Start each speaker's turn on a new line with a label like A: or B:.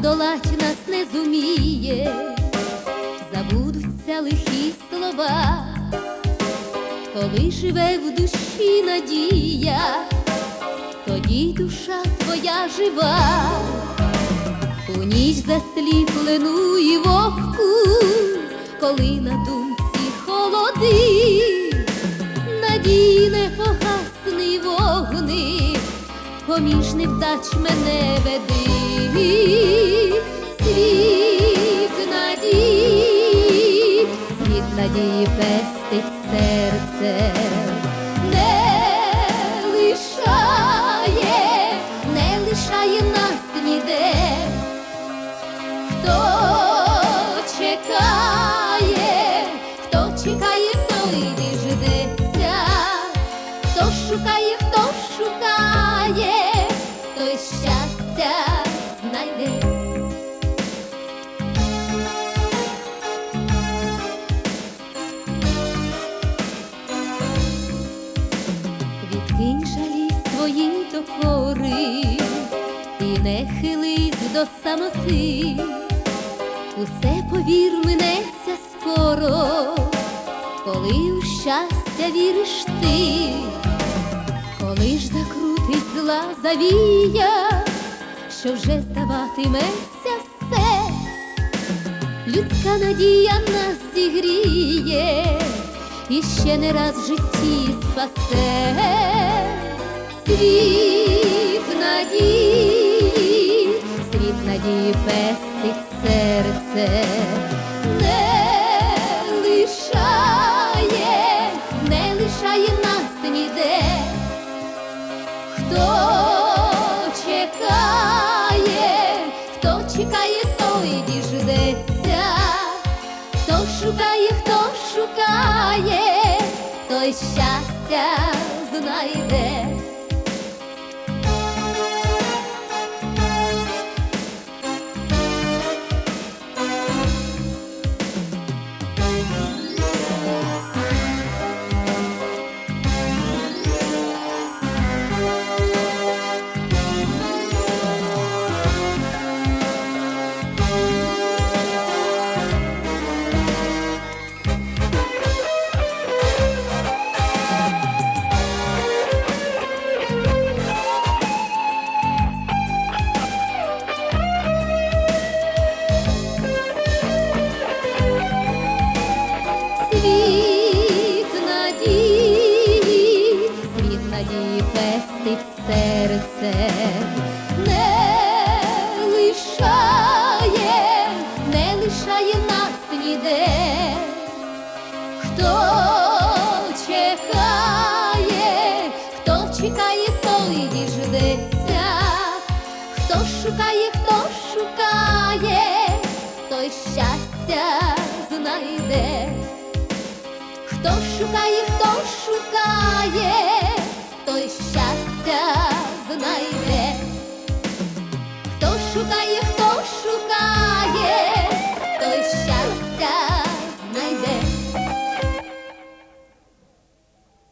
A: здолать нас не зуміє, забудуться лихі слова, коли живе в душі надія, тоді душа твоя жива, у ніч засліплену і вогку, коли на думці холоди, надії не погасний вогни, поміж невдач мене веди, надії пестить серце, не лишає, не лишає нас ніде, хто чекає, хто чекає, той діждеться, хто шукає, хто шукає, той щастя жалі свої докори і не хились до самоти, усе повір минеться скоро, коли у щастя віриш ти, коли ж закрутить зла завія, що вже здаватиметься все, людська надія нас зігріє і ще не раз в житті спасе світ надії, світ надії пестить серце, не лишає, не лишає нас ніде, хто чекає, хто чекає, той діждеться, хто шукає, хто шукає, той щастя знайде. Не лишає, не лишає нас ніде, хто чекає, хто чекає, той діждеться, хто шукає, хто шукає, той щастя знайде. Хто шукає, хто шукає,